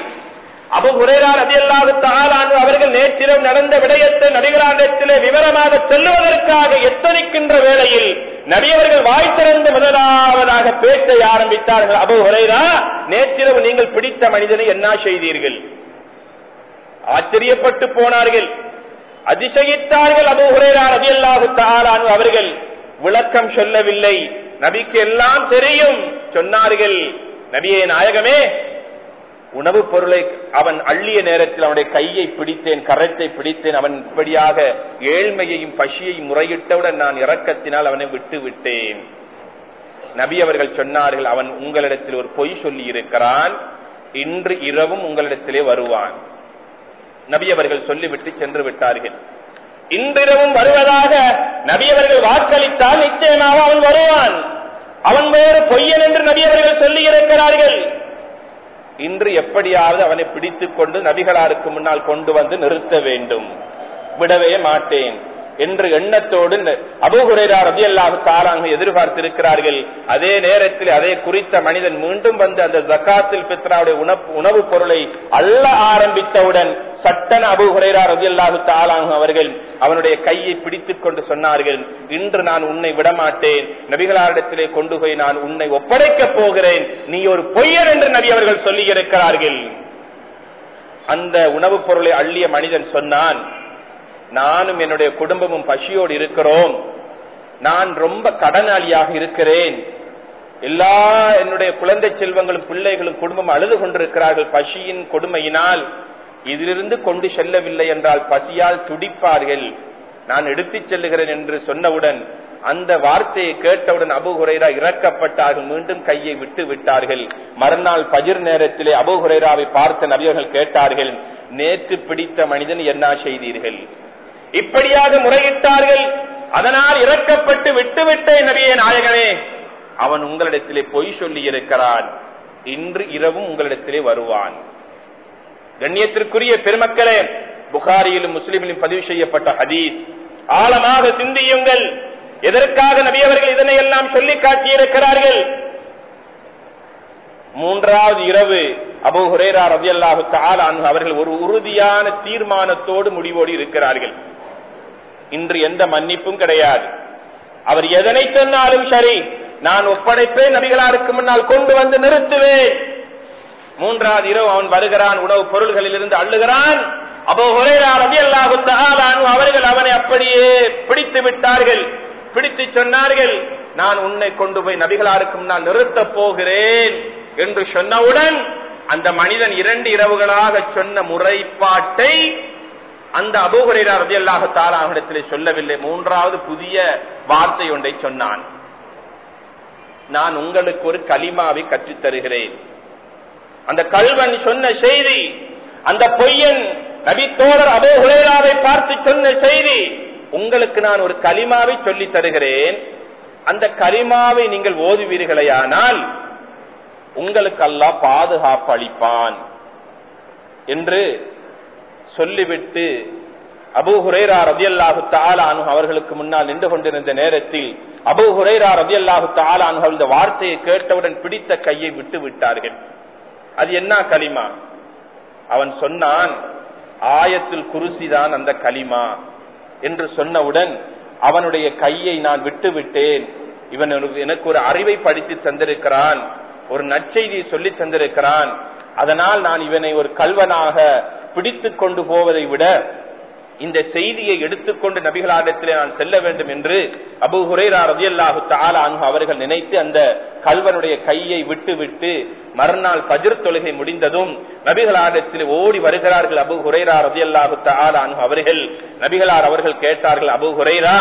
அபு ஹுரேரார் அதியல்லாது அவர்கள் நேற்றிலும் நடந்த விடயத்தை நபிகளாண்டத்திலே விவரமாக செல்லுவதற்காக எத்தனிக்கின்ற வேளையில் நபியவர்கள் வாய் திறந்து முதலாவதாக பேச்சை ஆரம்பித்தார்கள். அபு உரைதா நேற்றிரவு நீங்கள் பிடித்த மனிதனை என்ன செய்தீர்கள்? ஆச்சரியப்பட்டு போனார்கள். அதிசயித்தார்கள் அபு நபி அல்லாஹ் தாரானு அவர்கள். விளக்கம் சொல்லவில்லை. நபிக்கு எல்லாம் தெரியும். சொன்னார்கள் நபியே நாயகமே உணவுப் பொருளை அவன் அள்ளிய நேரத்தில் அவனுடைய கையை பிடித்தேன் கரத்தை பிடித்தேன். அவன் இப்படியாக ஏழ்மையையும் பசியையும் முறையிட்டவுடன் நான் இறக்கத்தினால் அவனை விட்டு விட்டேன் நபி அவர்கள் சொன்னார்கள் அவன் உங்களிடத்தில் ஒரு பொய் சொல்லி இருக்கிறான் இன்று இரவும் உங்களிடத்திலே வருவான். நபி அவர்கள் சொல்லிவிட்டு சென்று விட்டார்கள். இன்றிரவும் வருவதாக நபி அவர்கள் வாக்களித்தால் நிச்சயமாக அவன் வருவான். அவன் வேறு பொய்யன் என்று நபி அவர்கள் சொல்லி இருக்கிறார்கள் இன்று எப்படியாவது அவனை பிடித்துக் கொண்டு நபிகளாருக்கு முன்னால் கொண்டு வந்து நிறுத்த வேண்டும். விடவே மாட்டேன். என்று எண்ணத்தோடு அபுகுரேரா ரபி அல்லாஹு தாராங்க எதிர்பார்த்திருக்கிறார்கள். அதே நேரத்தில் அதை குறித்த மனிதன் மீண்டும் வந்து அந்த ஜக்காத்தில் பித்ராவுடைய உணவு பொருளை அள்ள ஆரம்பித்தவுடன் சட்டன அபுகுரேரா ரபி அல்லாஹு தாலாங்க அவர்கள் அவனுடைய கையை பிடித்துக் கொண்டு சொன்னார்கள் இன்று நான் உன்னை விடமாட்டேன். நபிகளாரிடத்திலே கொண்டு போய் நான் உன்னை ஒப்படைக்கப் போகிறேன். நீ ஒரு பொய்யர் என்று நபி அவர்கள் சொல்லி இருக்கிறார்கள் அந்த உணவுப் பொருளை அள்ளிய மனிதன் சொன்னான் நானும் என்னுடைய குடும்பமும் பசியோடு இருக்கிறோம். நான் ரொம்ப கடனாளியாக இருக்கிறேன். எல்லா என்னுடைய குழந்தை செல்வங்களும் பிள்ளைகளும் குடும்பம் அழுது கொண்டிருக்கிறார்கள். பசியின் கொடுமையினால் இதிலிருந்து கொண்டு செல்லவில்லை என்றால் பசியால் துடிப்பார்கள். நான் எடுத்துச் செல்லுகிறேன் என்று சொன்னவுடன் அந்த வார்த்தையை கேட்டவுடன் அபுகுரைரா இறக்கப்பட்டார்கள். மீண்டும் கையை விட்டு விட்டார்கள். மறுநாள் பஜிர் நேரத்திலே அபுகுரைராவை பார்த்த நபியர்கள் கேட்டார்கள் நேற்று பிடித்த மனிதன் என்ன செய்தீர்கள்? இப்படியாக முறையிட்டார்கள். அதனால் இறக்கப்பட்டு விட்டுவிட்ட நபிய நாயகனே அவன் உங்களிடத்திலே பொய் சொல்லி இருக்கிறான் இன்று இரவும் உங்களிடத்திலே வருவான். கண்ணியத்திற்குரிய பெருமக்களே புகாரியிலும் முஸ்லிமிலும் பதிவு செய்யப்பட்ட ஹதீஸ். ஆழமாக சிந்தியுங்கள். எதற்காக நபியவர்கள் இதனை எல்லாம் சொல்லி காட்டியிருக்கிறார்கள்? மூன்றாவது இரவு அபு ஹுரேரா ரவி அல்லாஹு அவர்கள் ஒரு உறுதியான தீர்மானத்தோடு முடிவோடு இருக்கிறார்கள். இன்று எந்த மன்னிப்பும் கிடையாது. அவர் எதனை சொன்னாலும் சரி நான் ஒப்படைப்பேன் நபிகளாருக்கு முன்னால் கொண்டு வந்து நிறுத்துவேன். மூன்றாவது இரவு அவன் வருகிறான் உணவு பொருள்களில் இருந்து அள்ளுகிறான் அப்போ அவர்கள் அவனை அப்படியே பிடித்து விட்டார்கள். பிடித்து சொன்னார்கள் நான் உன்னை கொண்டு போய் நபிகளாருக்கு முன்னால் நிறுத்தப் போகிறேன் என்று சொன்னவுடன் அந்த மனிதன் இரண்டு இரவுகளாக சொன்ன முறைப்பாட்டை அந்த அபோகரையா ரதி அல்லாஹு தாலாவிடத்திலே சொல்லவில்லை. மூன்றாவது புதிய வார்த்தை ஒன்றை சொன்னான். நான் உங்களுக்கு ஒரு களிமாவை கற்றுத் தருகிறேன். அந்த கல்வன் சொன்ன செய்தி அந்த பொய்யன் நபித்தோழர் தோழர் அபோ பார்த்து சொன்ன செய்தி உங்களுக்கு நான் ஒரு களிமாவை சொல்லி தருகிறேன். அந்த களிமாவை நீங்கள் ஓதுவீர்களேயானால் உங்களுக்கு அல்லா பாதுகாப்பு அளிப்பான். என்று சொல்லிவிட்டு அபு ஹுரேரா ரதி அல்லாஹு தாலானு அவர்களுக்கு முன்னால் நின்று கொண்டிருந்த நேரத்தில் அபு ஹுரேரா ரதி அல்லாஹு தாலானு இந்த வார்த்தையை கேட்டவுடன் பிடித்த கையை விட்டு விட்டார்கள். அது என்ன களிமா? அவன் சொன்னான் ஆயத்தில் குருசிதான் அந்த களிமா. என்று சொன்னவுடன் அவனுடைய கையை நான் விட்டு விட்டேன். இவன் எனக்கு ஒரு அறிவை படித்து தந்திருக்கிறான் ஒரு நற்செய்தியை சொல்லி தந்திருக்கிறான். அதனால் நான் இவனை ஒரு கல்வனாக பிடித்து கொண்டு போவதை விட இந்த செய்தியை எடுத்துக்கொண்டு நபிகளாடத்திலே நான் செல்ல வேண்டும் என்று அபு ஹுரேரா ரதி அல்லாஹு தாலானு அவர்கள் நினைத்து அந்த கல்வனுடைய கையை விட்டு விட்டு மறுநாள் பஜிர் தொழுகை முடிந்ததும் நபிகளாடத்தில் ஓடி வருகிறார்கள் அபு ஹுரேரா ரதி அல்லாஹு தாலானு அவர்கள். நபிகளார் அவர்கள் கேட்டார்கள் அபு ஹுரேரா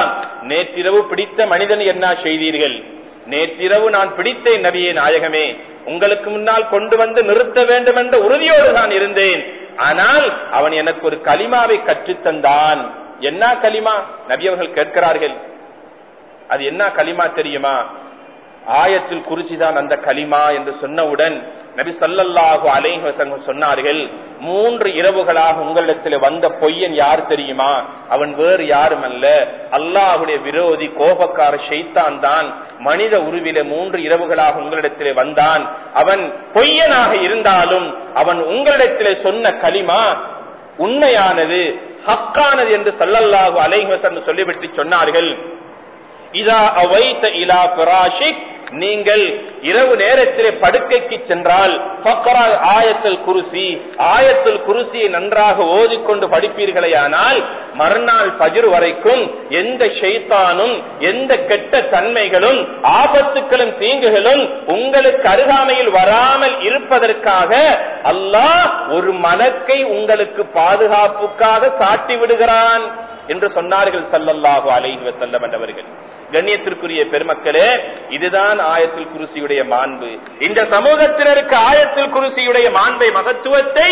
நேற்றிரவு பிடித்த மனிதன் என்ன செய்தீர்கள்? நேற்றிரவு நான் பிடித்தேன் நபியே நாயகமே உங்களுக்கு முன்னால் கொண்டு வந்து நிறுத்த வேண்டும் என்ற உறுதியோடு நான் இருந்தேன். ஆனால் அவன் எனக்கு ஒரு களிமாவை கற்றுத்தந்தான். என்ன களிமா? நபி அவர்கள் கேட்கிறார்கள் அது என்ன களிமா தெரியுமா? ஆயத்தில் குறிச்சிதான் அந்த களிமா என்று சொன்னவுடன் நபி சல்லல்லாஹு அலைஹி சொன்னார்கள் மூன்று இரவுகளாக உங்களிடத்தில் வந்த பொய்யன் யார் தெரியுமா? அவன் வேறு யாரும் அல்ல அல்லாஹுடைய விரோதி கோபக்கார ஷெய்தான் தான் மனித உருவில மூன்று இரவுகளாக உங்களிடத்தில் வந்தான். அவன் பொய்யனாக இருந்தாலும் அவன் உங்களிடத்தில் சொன்ன களிமா உண்மையானது ஹக்கானது என்று சல்லல்லாஹு அலைஹி சொல்லிவிட்டு சொன்னார்கள். இதா அவைத்த இலா பிராஷிக் நீங்கள் இரவு நேரத்திலே படுக்கைக்கு சென்றால் ஆயத்தில் குருசி ஆயத்தில் குருசியை நன்றாக ஓதிக்கொண்டு படிப்பீர்களேயானால் மறுநாள் பஜிர் வரைக்கும் எந்த ஷைத்தானும் எந்த கெட்ட தன்மைகளும் ஆபத்துக்களும் தீங்குகளும் உங்களுக்கு அருகாமையில் வராமல் இருப்பதற்காக அல்லாஹ் ஒரு மலக்கை உங்களுக்கு பாதுகாப்புக்காக சாட்டி விடுகிறான் என்று சொன்னார்கள் சல்லல்லாஹு அலைஹி செல்ல என்றவர்கள் கண்ணியத்திற்குரிய பெருமக்களே இதுதான் ஆயத்தில் குருசியுடைய மாண்பு. இந்த சமூகத்தினருக்கு ஆயத்தில் குருசியுடைய மாண்பை மகத்துவத்தை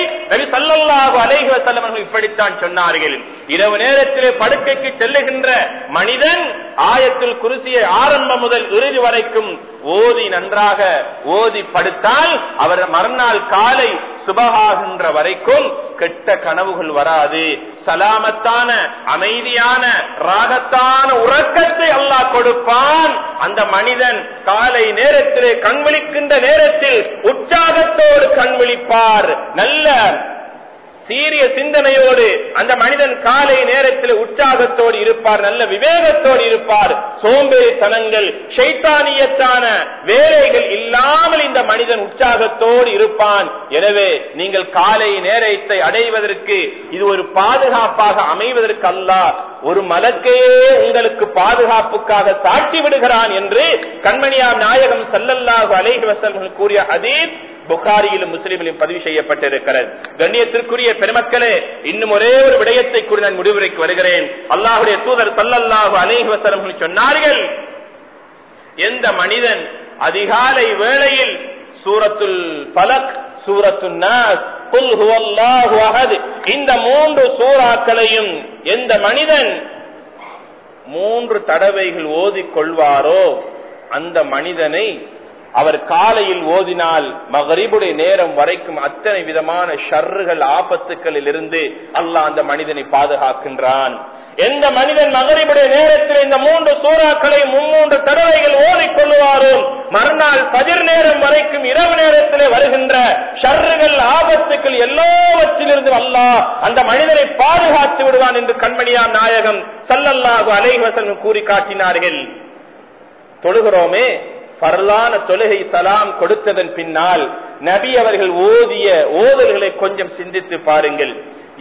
நபி இப்படித்தான் சொன்னார்கள். இரவு நேரத்திலே படுக்கைக்கு செல்லுகின்ற மனிதன் ஆயத்தில் குருசியை ஆரம்பம் முதல் இறுதி வரைக்கும் ஓதி நன்றாக ஓதி படுத்தால் அவர் மறுநாள் காலை சுபகாகின்ற வரைக்கும் கெட்ட கனவுகள் வராது. சலாமத்தான அமைதியான ராகத்தான உறக்கத்தை கொடுப்பான். அந்த மனிதன் காலை நேரத்திலே கண்விழிக்கின்ற நேரத்தில் உற்சாகத்தோடு கண்விழிப்பார். நல்ல சீரிய சிந்தனையோடு அந்த மனிதன் காலை நேரத்தில் உற்சாகத்தோடு இருப்பார் நல்ல விவேகத்தோடு இருப்பார். சோம்பேறித்தனங்கள் ஷைத்தானியத்தான வேலைகள் இல்லாமல் இந்த மனிதன் உற்சாகத்தோடு இருப்பான். எனவே நீங்கள் காலை நேரத்தை அடைவதற்கு இது ஒரு பாதுகாப்பாக அமைவதற்கு அல்ல. ஒரு மலக்கையே உங்களுக்கு பாதுகாப்புக்காக தாட்டி விடுகிறான் என்று கண்மணியார் நாயகம் செல்லல்லாக அலைகி வசல்கள் கூறிய அதீத் புகாரியிலும் முஸ்லீமிலும் பதிவு செய்யப்பட்டிருக்கிறது. கண்ணியத்திற்குரிய பெருமக்களே இன்னும் ஒரே ஒரு விடயத்தை கூறி நான் முடிவுரைக்கு வருகிறேன். அல்லாஹுடைய தூதர் சல்லல்லாஹு அலேஹசரம் சொன்னார்கள் எந்த மனிதன் அதிகாலை வேளையில் சூரத்துல் பலக் சூரத்துல் நாஸ் இந்த மூன்று சூறாக்களையும் எந்த மனிதன் மூன்று தடவைகள் ஓதிக் கொள்வாரோ அந்த மனிதனை அவர் காலையில் ஓதினால் மகரிபுடைய நேரம் வரைக்கும் அத்தனை விதமான ஷர்றுகள் ஆபத்துக்களில் இருந்து அல்லாஹ் அந்த மனிதனை பாதுகாக்கின்றான். எந்த மனிதன் மகரிபுடைய நேரத்தில் இந்த மூன்று சூறாக்களை மும்மூன்று தடவைகள் ஓதிக்கொள்வாரோ மறுநாள் பதிர் நேரம் வரைக்கும் இரவு நேரத்திலே வருகின்ற ஷர்றுகள் ஆபத்துக்கள் எல்லாவற்றிலிருந்து அல்லாஹ் அந்த மனிதனை பாதுகாத்து விடுவான் என்று கண்மணியா நாயகம் சல்லல்லாஹு அலைவசன் கூறி காட்டினார்கள். தொழுகிறோமே பரலான தொழுகை சலாம் கொடுத்ததன் பின்னால் நபி அவர்கள் ஓதிய ஓதல்களை கொஞ்சம் சிந்தித்து பாருங்கள்.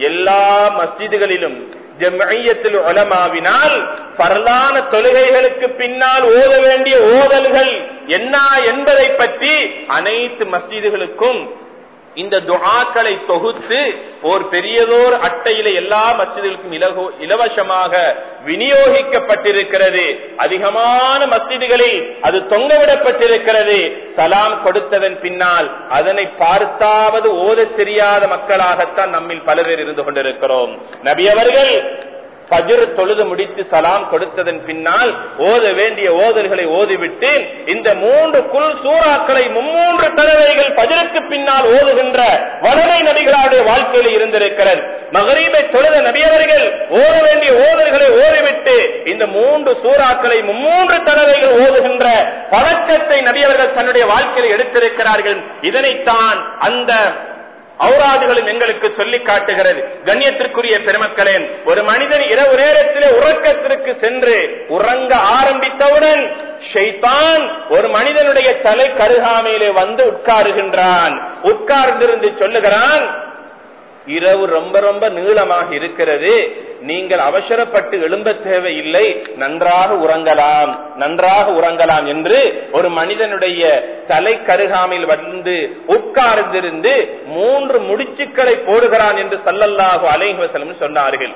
எல்லா மஸ்ஜிதுகளிலும் ஜம்ஐயத்தில் உலமாவினால் பரலான தொழுகைகளுக்கு பின்னால் ஓத வேண்டிய ஓதல்கள் என்ன என்பதை பற்றி அனைத்து மஸ்ஜிதுகளுக்கும் இந்த துஆக்களை தொகுத்து ஒரு பெரியதோர் அட்டையில எல்லா மசிதிகளுக்கும் இலகு இலவசமாக விநியோகிக்கப்பட்டிருக்கிறது. அதிகமான மசிதிகளில் அது தொங்கவிடப்பட்டிருக்கிறது. சலாம் கொடுத்ததன் பின்னால் அதனை பார்த்தாவது ஓத தெரியாத மக்களாகத்தான் நம்மில் பல இருந்து கொண்டிருக்கிறோம். நபி அவர்கள் பஜிர் தொழுது முடித்து சலாம் கொடுத்ததன் பின்னால் ஓத வேண்டிய ஓதல்களை ஓதிவிட்டு இந்த மூன்று குல் சூறாக்களை மும்மூன்று தலைவர்கள் பஜருக்கு பின்னால் ஓதுகின்ற வடமை நபிகளுடைய வாழ்க்கையில் இருந்திருக்கிறது. மகரீபை தொழுத நபியவர்கள் ஓத வேண்டிய ஓதல்களை ஓதிவிட்டு இந்த மூன்று சூறாக்களை மும்மூன்று தலைவர்கள் ஓதுகின்ற பழக்கத்தை நபியவர்கள் தன்னுடைய வாழ்க்கையில் எடுத்திருக்கிறார்கள். இதனைத்தான் அந்த அவுராதுகளும் எங்களுக்கு சொல்லி காட்டுகிறது. கண்ணியத்திற்குரிய பெருமக்களே ஒரு மனிதன் இரவு நேரத்திலே உறக்கத்திற்கு சென்று உறங்க ஆரம்பித்தவுடன் ஷைத்தான் ஒரு மனிதனுடைய தலை கருகாமையிலே வந்து உட்காருகின்றான். உட்கார்ந்திருந்து சொல்லுகிறான் இரவு ரொம்ப ரொம்ப நீளமாக இருக்கிறது. நீங்கள் அவசரப்பட்டு எழும்ப தேவையில்லை. நன்றாக உறங்கலாம். நன்றாக உறங்கலாம் என்று ஒரு மனிதனுடைய தலை கருகாமில் வந்து உட்கார்ந்திருந்து மூன்று முடிச்சுக்களை போடுகிறான் என்று சல்லல்லாஹு அலைஹசலம் சொன்னார்கள்.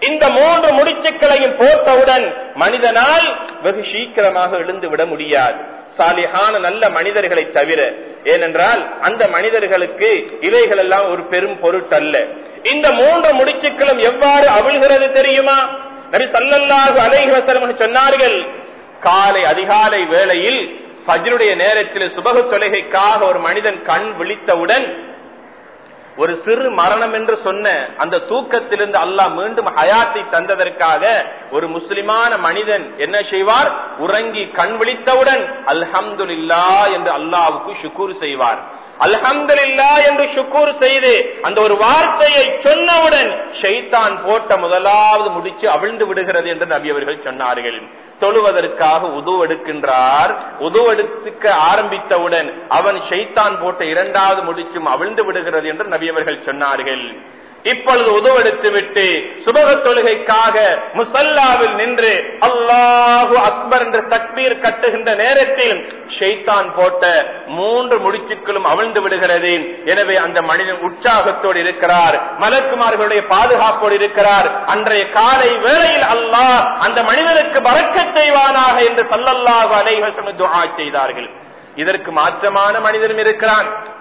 இந்த மூன்று முடிச்சுக்களையும் போட்டவுடன் மனிதனால் வெகு சீக்கிரமாக எழுந்து விட முடியாது. சாலிஹான நல்ல மனிதர்களை தவிர ஏனென்றால் அந்த மனிதர்களுக்கு இவைகள் எல்லாம் ஒரு பெரும் பொருட்டல்ல. இந்த மூன்று முடிச்சுக்களும் எவ்வாறு அவிழ்கிறது தெரியுமா? நபி சல்லல்லாஹு அலைஹி சொன்னார்கள். காலை அதிகாலை வேளையில் பஜருடைய நேரத்தில் சுபக தொலைகைக்காக ஒரு மனிதன் கண் விழித்தவுடன் ஒரு சிறு மரணம் என்று சொன்ன அந்த தூக்கத்திலிருந்து அல்லாஹ் மீண்டும் ஹயாத்தை தந்ததற்காக ஒரு முஸ்லிமான மனிதன் என்ன செய்வார்? உறங்கி கண் விழித்தவுடன் அல்ஹம்துல்லா என்று அல்லாவுக்கு சுக்கூர் செய்வார். அல்ஹம்துலில்லா என்று சுக்கூர் செய்து அந்த ஒரு வார்த்தையை சொன்னவுடன் ஷைத்தான் போட்ட முதலாவது முடிச்சு அவிழ்ந்து விடுகிறது என்று நபி அவர்கள் சொன்னார்கள். தொழுவதற்காக உதுவெடுக்கின்றார் உதுவெடுக்க ஆரம்பித்தவுடன் அவன் ஷைத்தான் போட்ட இரண்டாவது முடிச்சும் அவிழ்ந்து விடுகிறது என்று நபி அவர்கள் சொன்னார்கள். இப்பொழுது உதவெடுத்து விட்டு சுபக தொழுகைக்காக முசல்லாவில் நின்று அல்லாஹு அக்பர் என்ற தக்பீர் கட்டுகின்ற நேரத்தில் ஷெய்தான் போட்ட மூன்று முடிச்சுக்களும் அவிழ்ந்து விடுகிறது. எனவே அந்த மனிதன் உற்சாகத்தோடு இருக்கிறார். மலக்குமார்களுடைய பாதுகாப்போடு இருக்கிறார். அன்றைய காலை வேளையில் அல்லாஹ் அந்த மனிதனுக்கு பறக்க செய்வானாக என்று சல்லல்லாஹு அலைஹி செய்தார்கள். இதற்கு மாற்றமான மனிதனும் இருக்கிறான்.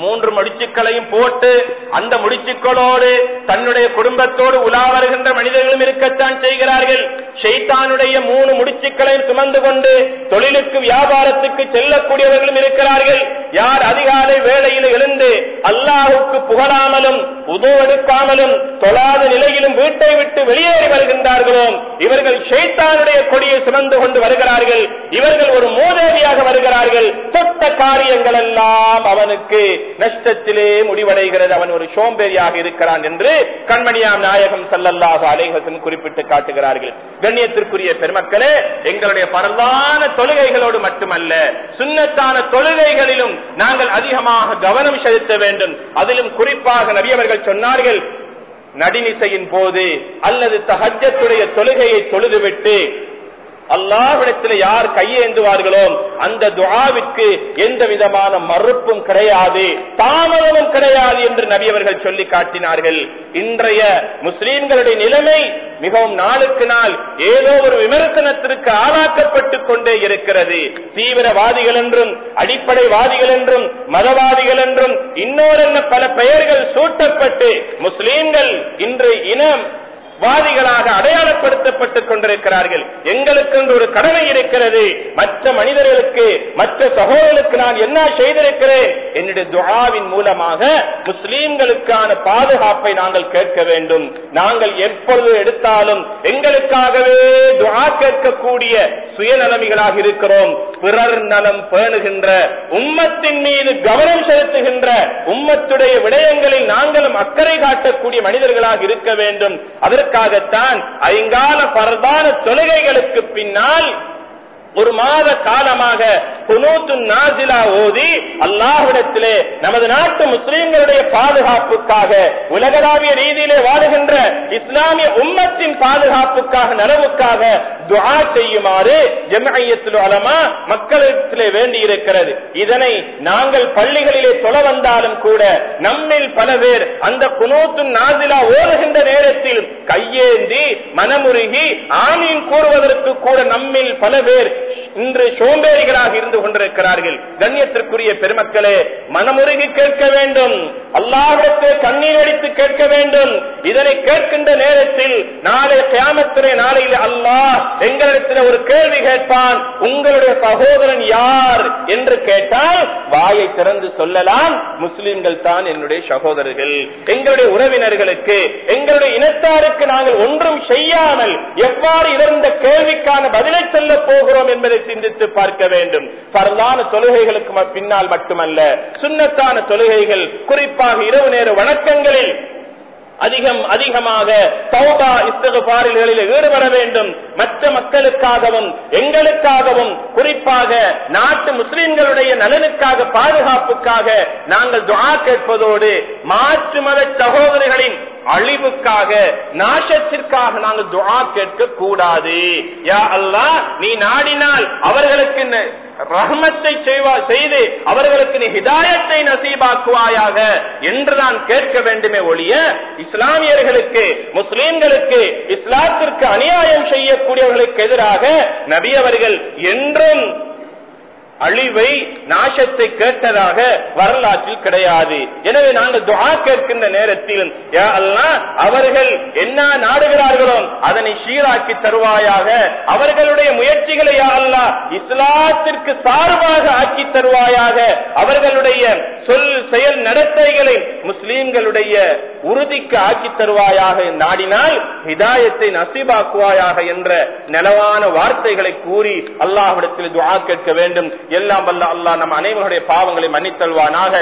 மூன்று முடிச்சுக்களையும் போட்டு அந்த முடிச்சுக்களோடு தன்னுடைய குடும்பத்தோடு உலா வருகின்ற மனிதர்களும் இருக்கத்தான் செய்கிறார்கள். ஷெய்தானுடைய மூணு முடிச்சுக்களையும் சுமந்து கொண்டு தொழிலுக்கு வியாபாரத்துக்கு செல்லக்கூடியவர்களும் இருக்கிறார்கள். யார் அதிகாலை வேளையில் எழுந்து அல்லாஹுக்கு புகழாமலும் உதவெடுக்காமலும் தொழாத நிலையிலும் வீட்டை விட்டு வெளியேறி வருகின்றார்களோ இவர்கள் ஷெய்தானுடைய கொடியை சுமந்து கொண்டு வருகிறார்கள். இவர்கள் ஒரு மோதேவியாக வருகிறார்கள். சொத்த காரியங்கள் எல்லாம் அவனுக்கு நஷ்டத்திலே முடிவடைகிறது. அவன் ஒரு சோம்பேறியாக இருக்கிறான் என்று கண்மணியாம் நாயகம் சல்லல்லாஹு அலைஹசன் குறிப்பிட்டு காட்டுகிறார்கள். கண்ணியத்திற்குரிய பெருமக்களே எங்களுடைய பரவான தொழுகைகளோடு மட்டுமல்ல சுண்ணத்தான தொழுகைகளிலும் நாங்கள் அதிகமாக கவனம் செலுத்த வேண்டும். அதிலும் குறிப்பாக நபியவர்கள் சொன்னார்கள் நடினிசையின் போது அல்லது தகஜத்துடைய தொழுகையை தொழுதுவிட்டு அல்லாவிடத்தில் யார் கையேந்துவார்களோ அந்த துவாவிற்கு எந்த விதமான மறுப்பும் கிடையாது தாமதமும் கிடையாது என்று நபி அவர்கள் சொல்லி காட்டினார்கள். இன்றைய முஸ்லீம்களுடைய நிலைமை மிகவும் நாளுக்கு நாள் ஏதோ ஒரு விமர்சனத்திற்கு ஆளாக்கப்பட்டுக் கொண்டே இருக்கிறது. தீவிரவாதிகள் என்றும் அடிப்படைவாதிகள் என்றும் மதவாதிகள் என்றும் இன்னொரு பல பெயர்கள் சூட்டப்பட்டு முஸ்லீம்கள் இன்று இனம் வாதிகளாக அடையாளப்படுத்தப்பட்டுக் கொண்டிருக்கிறார்கள். எங்களுக்கு ஒரு கடமை இருக்கிறது. மற்ற மனிதர்களுக்கு மற்ற சகோதரர்களுக்கு நான் என்ன செய்திருக்கிறேன்? என்னுடைய துவாவின் மூலமாக முஸ்லீம்களுக்கான பாதுகாப்பை நாங்கள் கேட்க வேண்டும். நாங்கள் எப்பொழுது எடுத்தாலும் எங்களுக்காகவே துவா கேட்கக்கூடிய சுயநலமிகளாக இருக்கிறோம். பிறர் நலம் பேணுகின்ற உம்மத்தின் மீது கவனம் செலுத்துகின்ற உம்மத்துடைய விடயங்களில் நாங்களும் அக்கறை காட்டக்கூடிய மனிதர்களாக இருக்க வேண்டும். அதற்காகத்தான் ஐங்கால பரதான தொழுகைகளுக்கு பின்னால் ஒரு மாத காலமாக குனூத்து நாசிலா ஓதி அல்லாஹ்விடத்திலே நமது நாட்டு முஸ்லிம்களுடைய பாதுகாப்புக்காக உலகளாவிய ரீதியிலே வாழுகின்ற இஸ்லாமிய உம்மத்தின் பாதுகாப்புக்காக நலவுக்காக துஆ செய்யுமாறு ஜம்ஐயத்தில் அலமா மக்களிடத்திலே வேண்டி இருக்கிறது இதனை நாங்கள் பள்ளிகளிலே சொல்ல வந்தாலும் கூட நம்மில் பல பேர் அந்த குனூத்து நாசிலா ஓடுகின்ற நேரத்தில் கையேந்தி மனமுருகி ஆமீன் கூறுவதற்கு கூட நம்மில் பல பேர் இன்று சோம்பேறிகளாக இருந்து கொண்டிருக்கிறார்கள். கண்ணியத்திற்குரிய பெருமக்களே மனமுருகி கேட்க வேண்டும். அல்லாவிடத்தை கண்ணீர் அடித்து கேட்க வேண்டும். இதனை கேட்கின்ற நேரத்தில் நாளை கியாமத்துறை நாளையில் அல்லாஹ் எங்களிடத்தில் ஒரு கேள்வி கேட்பான். உங்களுடைய சகோதரன் யார் என்று கேட்டால் வாயை திறந்து சொல்லலாம். முஸ்லிம்கள் தான் என்னுடைய சகோதரர்கள். எங்களுடைய உறவினர்களுக்கு எங்களுடைய இனத்தாருக்கு நாங்கள் ஒன்றும் செய்யாமல் எவ்வாறு இருந்த கேள்விக்கான பதிலை சொல்ல போகிறோம் என்பதை சிந்தித்து பார்க்க வேண்டும். பரலான தொழுகைகளுக்கு பின்னால் மட்டுமல்ல சுண்ணத்தான தொழுகைகள் குறிப்பாக இரவு நேர வணக்கங்களில் அதிகம் அதிகமாக இஸ்தகுபாரிகளில் ஈடுபட வேண்டும். மற்ற மக்களுக்காகவும் எங்களுக்காகவும் குறிப்பாக நாட்டு முஸ்லிம்களுடைய நலனுக்காக பாதுகாப்புக்காக நாங்கள் துவா கேட்பதோடு மாற்று மத சகோதரிகளின் அழிவுக்காக நாசத்திற்காக நாங்கள் துவா கேட்க கூடாது. யா நீ நாடினால் அவர்களுக்கு ரஹமத்தை செய்து அவர்களுக்கு நீ ஹிதாயத்தை நசீபாக்குவாயாக என்று நான் கேட்க வேண்டுமே ஒழிய இஸ்லாமியர்களுக்கு முஸ்லீம்களுக்கு இஸ்லாத்திற்கு அநியாயம் செய்யக்கூடியவர்களுக்கு எதிராக நபியவர்கள் என்றும் அழிவை நாசத்தை கேட்டதாக வரலாற்றில் கிடையாது. எனவே நாங்கள் துவா கேட்கின்ற நேரத்தில் அவர்கள் என்ன நாடுகிறார்களோ அதனை சீராக்கி தருவாயாக. அவர்களுடைய முயற்சிகளை யா இஸ்லாத்திற்கு சார்பாக ஆக்கி தருவாயாக. அவர்களுடைய சொல் செயல் நடத்தைகளை முஸ்லீம்களுடைய உறுதிக்கு ஆக்கி தருவாயாக நாடினால் ஹிதாயத்தை நசீபாக்குவாயாக என்ற நிலவான வார்த்தைகளை கூறி அல்லாஹிடத்தில் துவா கேட்க வேண்டும். எல்லாம் வல்ல அல்லாஹ் நம் அனைவருடைய பாவங்களை மன்னித்தல்வானாக.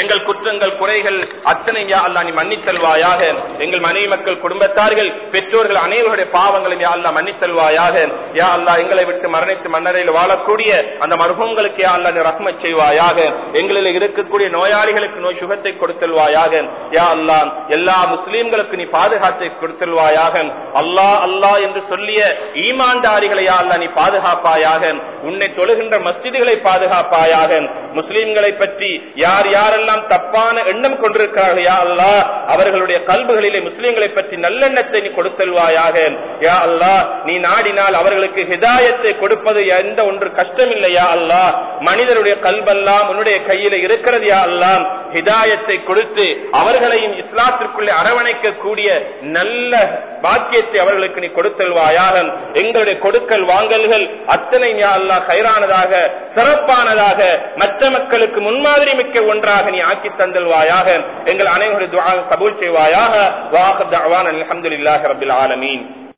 எங்கள் குற்றங்கள் குறைகள் அத்தனை யா அல்லா நீ மன்னித்தல்வாயாக எங்கள் மனைவி மக்கள் குடும்பத்தார்கள் பெற்றோர்கள் அனைவருடைய பாவங்களும் யா அல்லா மன்னித்தல்வாயாக யா அல்லா எங்களை விட்டு மரணித்து மன்னரையில் வாழக்கூடிய அந்த மருகங்களுக்கு யா அல்லா நீ ரஹ்ம செய்வாயாக. எங்களில் இருக்கக்கூடிய நோயாளிகளுக்கு நோய் சுகத்தை கொடுத்தல்வாயாக யா அல்லா எல்லா முஸ்லீம்களுக்கு நீ பாதுகாத்தை கொடுத்தல்வாயாக அல்லாஹ் அல்லாஹ் என்று சொல்லிய ஈமாண்டாரிகளை யா அல்லா நீ பாதுகாப்பாயாக. உன்னை தொழுகின்ற மஸ்ஜிதுகளை பாதுகாப்பாயாக. முஸ்லீம்களை பற்றி யார் யார் யாரெல்லாம் தப்பான எண்ணம் கொண்டிருக்கிறார்கள் யா அல்லா அவர்களுடைய கல்புகளிலே முஸ்லீம்களை பற்றி நல்லெண்ணத்தை நீ கொடுத்தல்வாயாக யா அல்லா நீ நாடினால் அவர்களுக்கு ஹிதாயத்தை கொடுப்பது எந்த ஒன்று கஷ்டம் இல்லையா அல்லா மனிதருடைய கல்பெல்லாம் உன்னுடைய கையில இருக்கிறது யா அல்லா ஹிதாயத்தை கொடுத்து அவர்களையும் இஸ்லாத்திற்குள்ளே அரவணைக்க கூடிய நல்ல பாக்கியத்தை அவர்களுக்கு நீ கொடுத்தல்வாயாக. எங்களுடைய கொடுக்கல் வாங்கல்கள் அத்தனை அல்லா கைரானதாக சிறப்பானதாக மற்ற மக்களுக்கு முன்மாதிரி மிக்க ஒன்றாக நீ ஆக்கி தந்தல்வாயாக. எங்கள் அனைவரும் கபூல் செய்வாயாக. வாஹத் அவான் அலமதுல்லாஹ் ரபில் ஆலமீன்.